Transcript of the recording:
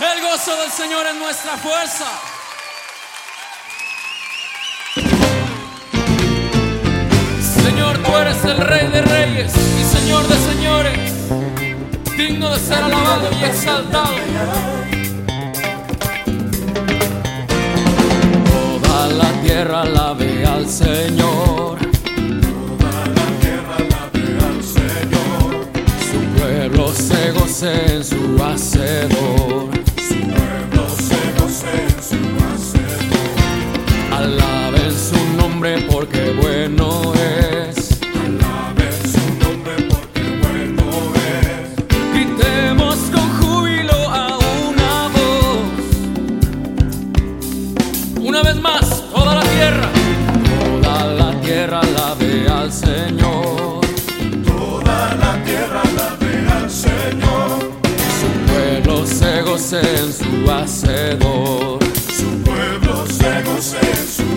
El gozo del Señor es nuestra fuerza. Señor, tú eres el Rey de Reyes y Señor de Señores, digno de ser alabado y exaltado. Toda la tierra alabe al Señor. Su pueblo se goce en su hacedor. Goce en su hacedor. Alaben